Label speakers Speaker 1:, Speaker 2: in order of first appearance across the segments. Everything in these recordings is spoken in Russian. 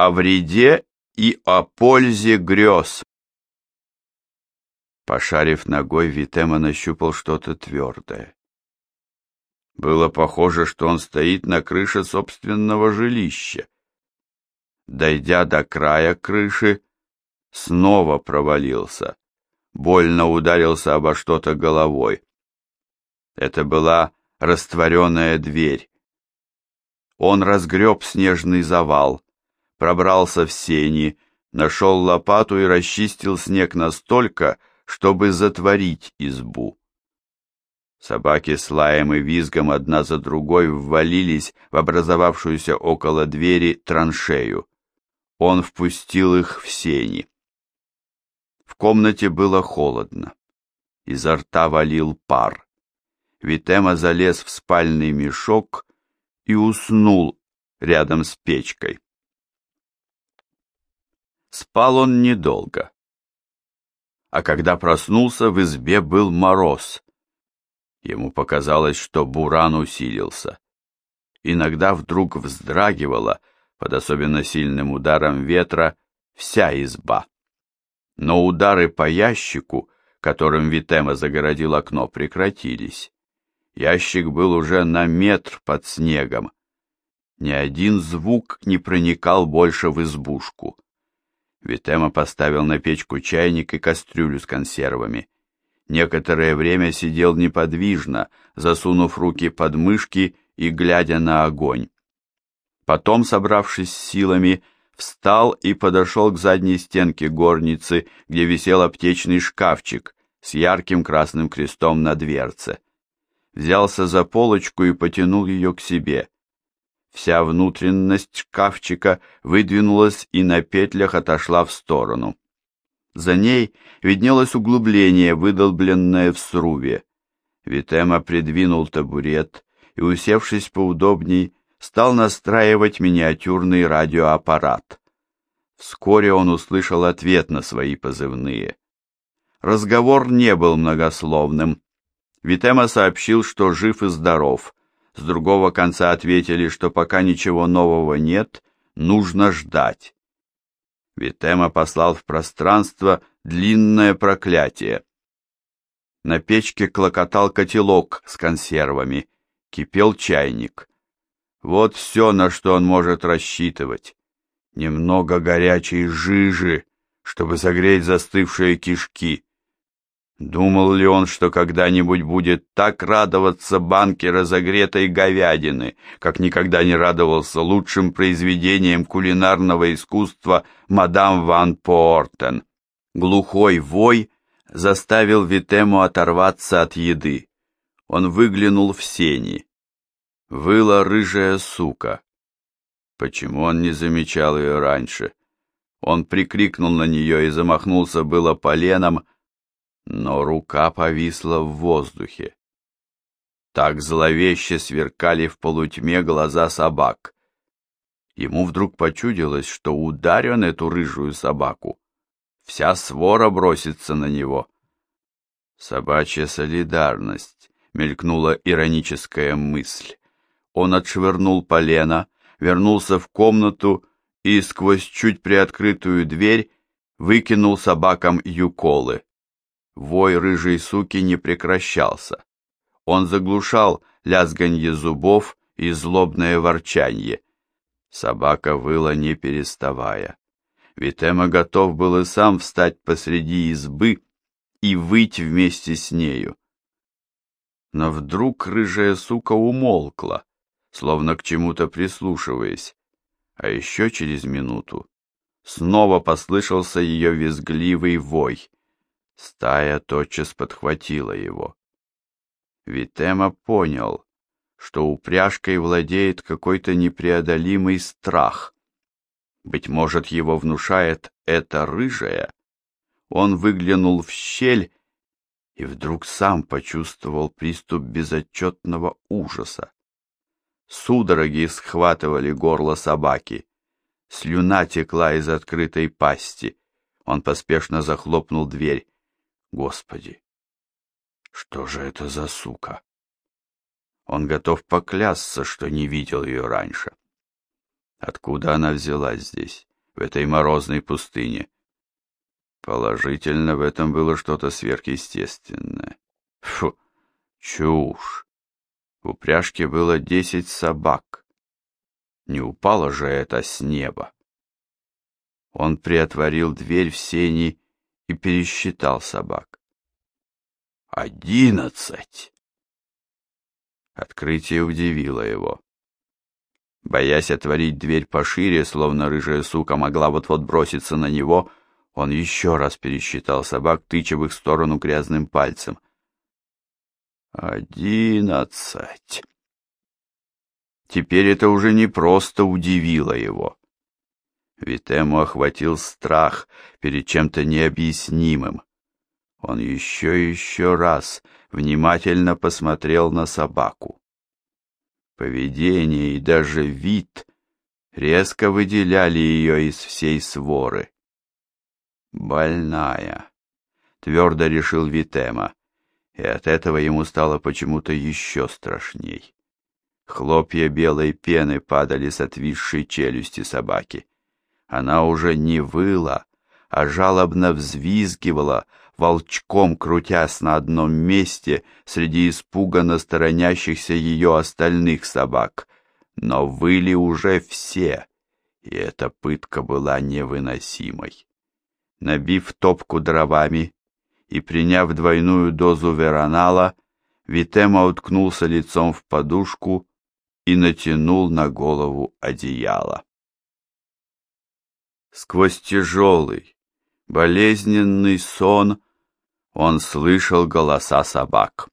Speaker 1: о вреде и о пользе грез. Пошарив ногой, Витема нащупал что-то твердое. Было похоже, что он стоит на крыше собственного жилища. Дойдя до края крыши, снова провалился, больно ударился обо что-то головой. Это была растворенная дверь. Он разгреб снежный завал, пробрался в сени, нашел лопату и расчистил снег настолько, чтобы затворить избу. Собаки с лаем и визгом одна за другой ввалились в образовавшуюся около двери траншею. Он впустил их в сени. В комнате было холодно. Изо рта валил пар. Витема залез в спальный мешок и уснул рядом с печкой. Спал он недолго. А когда проснулся, в избе был мороз. Ему показалось, что буран усилился. Иногда вдруг вздрагивала, под особенно сильным ударом ветра, вся изба. Но удары по ящику, которым Витема загородил окно, прекратились. Ящик был уже на метр под снегом. Ни один звук не проникал больше в избушку. Витема поставил на печку чайник и кастрюлю с консервами. Некоторое время сидел неподвижно, засунув руки под мышки и глядя на огонь. Потом, собравшись силами, встал и подошел к задней стенке горницы, где висел аптечный шкафчик с ярким красным крестом на дверце. Взялся за полочку и потянул ее к себе. Вся внутренность шкафчика выдвинулась и на петлях отошла в сторону. За ней виднелось углубление, выдолбленное в срубе. Витема придвинул табурет и, усевшись поудобней, стал настраивать миниатюрный радиоаппарат. Вскоре он услышал ответ на свои позывные. Разговор не был многословным. Витема сообщил, что жив и здоров. С другого конца ответили, что пока ничего нового нет, нужно ждать. Витема послал в пространство длинное проклятие. На печке клокотал котелок с консервами, кипел чайник. Вот все, на что он может рассчитывать. Немного горячей жижи, чтобы согреть застывшие кишки. Думал ли он, что когда-нибудь будет так радоваться банке разогретой говядины, как никогда не радовался лучшим произведениям кулинарного искусства мадам Ван Портен? Глухой вой заставил Витему оторваться от еды. Он выглянул в сени. Выла рыжая сука. Почему он не замечал ее раньше? Он прикрикнул на нее и замахнулся было поленом, но рука повисла в воздухе. Так зловеще сверкали в полутьме глаза собак. Ему вдруг почудилось, что ударен эту рыжую собаку. Вся свора бросится на него. Собачья солидарность, мелькнула ироническая мысль. Он отшвырнул полено, вернулся в комнату и сквозь чуть приоткрытую дверь выкинул собакам юколы. Вой рыжей суки не прекращался. Он заглушал лязганье зубов и злобное ворчанье. Собака выла не переставая. Витема готов был и сам встать посреди избы и выть вместе с нею. Но вдруг рыжая сука умолкла, словно к чему-то прислушиваясь, а еще через минуту снова послышался ее визгливый вой. Стая тотчас подхватила его. Витема понял, что упряжкой владеет какой-то непреодолимый страх. Быть может, его внушает это рыжая. Он выглянул в щель и вдруг сам почувствовал приступ безотчетного ужаса. Судороги схватывали горло собаки. Слюна текла из открытой пасти. Он поспешно захлопнул дверь. Господи, что же это за сука? Он готов поклясться, что не видел ее раньше. Откуда она взялась здесь? в этой морозной пустыне. Положительно, в этом было что-то сверхъестественное. Фу, чушь. В упряжке было десять собак. Не упало же это с неба. Он приотворил дверь в сени и пересчитал собак. Одиннадцать! Открытие удивило его. Боясь отворить дверь пошире, словно рыжая сука могла вот-вот броситься на него, он еще раз пересчитал собак, тыча в их сторону грязным пальцем. «Одиннадцать!» Теперь это уже не просто удивило его. Витему охватил страх перед чем-то необъяснимым. Он еще и еще раз внимательно посмотрел на собаку. Поведение и даже вид резко выделяли ее из всей своры. «Больная», — твердо решил Витема, и от этого ему стало почему-то еще страшней. Хлопья белой пены падали с отвисшей челюсти собаки. Она уже не выла, а жалобно взвизгивала, волчком крутясь на одном месте среди испуганно сторонящихся ее остальных собак. Но выли уже все, и эта пытка была невыносимой. Набив топку дровами и приняв двойную дозу веронала, Витема уткнулся лицом в подушку и натянул на голову одеяло. Сквозь тяжелый, болезненный сон он слышал голоса собак.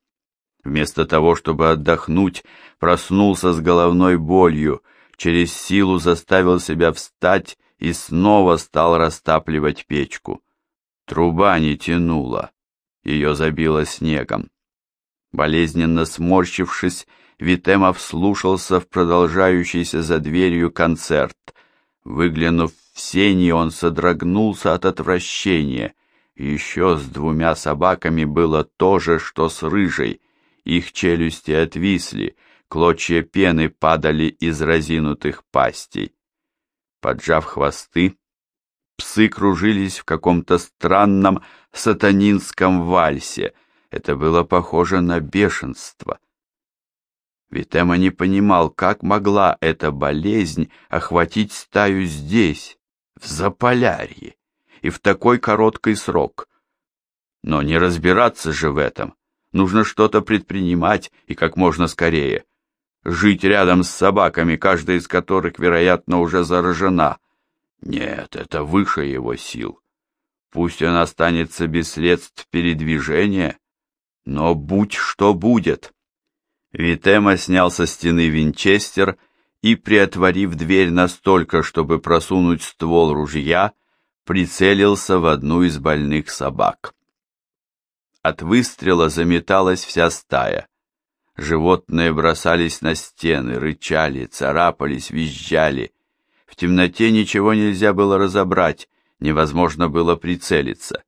Speaker 1: Вместо того, чтобы отдохнуть, проснулся с головной болью, через силу заставил себя встать и снова стал растапливать печку. Труба не тянула, ее забило снегом. Болезненно сморщившись, Витема вслушался в продолжающийся за дверью концерт. Выглянув в сени, он содрогнулся от отвращения. Еще с двумя собаками было то же, что с рыжей. Их челюсти отвисли, клочья пены падали из разинутых пастей. Поджав хвосты, псы кружились в каком-то странном сатанинском вальсе. Это было похоже на бешенство. Витема не понимал, как могла эта болезнь охватить стаю здесь, в Заполярье, и в такой короткий срок. Но не разбираться же в этом. Нужно что-то предпринимать и как можно скорее жить рядом с собаками, каждая из которых, вероятно, уже заражена. Нет, это выше его сил. Пусть он останется без средств передвижения, но будь что будет. Витема снял со стены винчестер и, приотворив дверь настолько, чтобы просунуть ствол ружья, прицелился в одну из больных собак. От выстрела заметалась вся стая. Животные бросались на стены, рычали, царапались, визжали. В темноте ничего нельзя было разобрать, невозможно было прицелиться.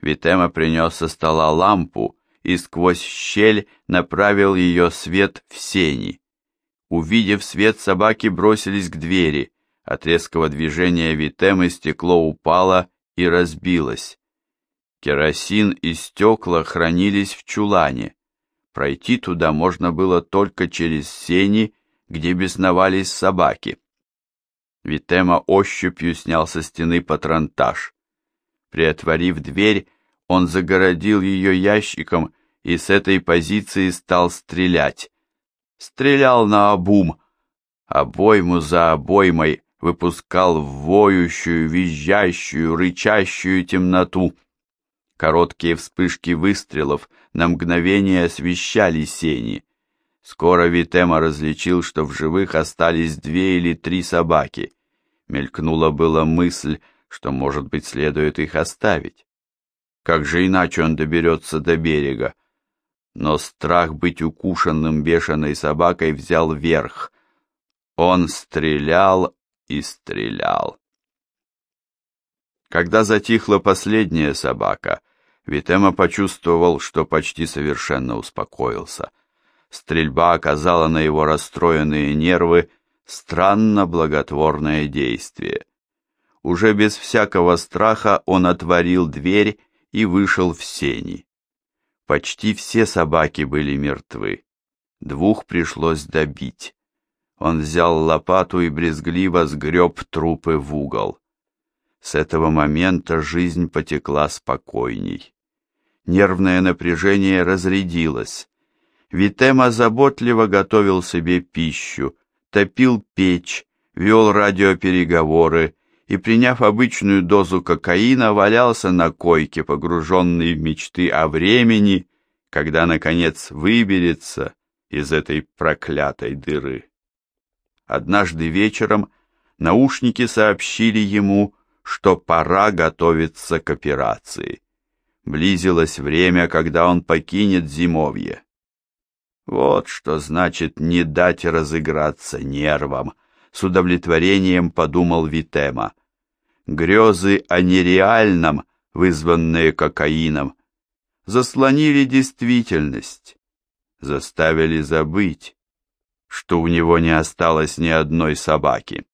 Speaker 1: Витема принес со стола лампу и сквозь щель направил ее свет в сени. Увидев свет, собаки бросились к двери. От резкого движения Витемы стекло упало и разбилось. Керосин и стекла хранились в чулане. Пройти туда можно было только через сени, где бесновались собаки. Витема ощупью снял со стены патронтаж. Приотворив дверь, он загородил ее ящиком и с этой позиции стал стрелять. Стрелял на обум, обойму за обоймой выпускал в воющую, визжащую, рычащую темноту. Короткие вспышки выстрелов на мгновение освещали сени. Скоро Витема различил, что в живых остались две или три собаки. Мелькнула была мысль, что, может быть, следует их оставить. Как же иначе он доберется до берега? Но страх быть укушенным бешеной собакой взял верх. Он стрелял и стрелял. Когда затихла последняя собака, Витема почувствовал, что почти совершенно успокоился. Стрельба оказала на его расстроенные нервы странно благотворное действие. Уже без всякого страха он отворил дверь и вышел в сени. Почти все собаки были мертвы. Двух пришлось добить. Он взял лопату и брезгливо сгреб трупы в угол. С этого момента жизнь потекла спокойней. Нервное напряжение разрядилось. Витема заботливо готовил себе пищу, топил печь, вел радиопереговоры и, приняв обычную дозу кокаина, валялся на койке, погруженный в мечты о времени, когда, наконец, выберется из этой проклятой дыры. Однажды вечером наушники сообщили ему, что пора готовиться к операции. Близилось время, когда он покинет зимовье. Вот что значит не дать разыграться нервам, с удовлетворением подумал Витема. Грезы о нереальном, вызванные кокаином, заслонили действительность, заставили забыть, что у него не осталось ни одной собаки.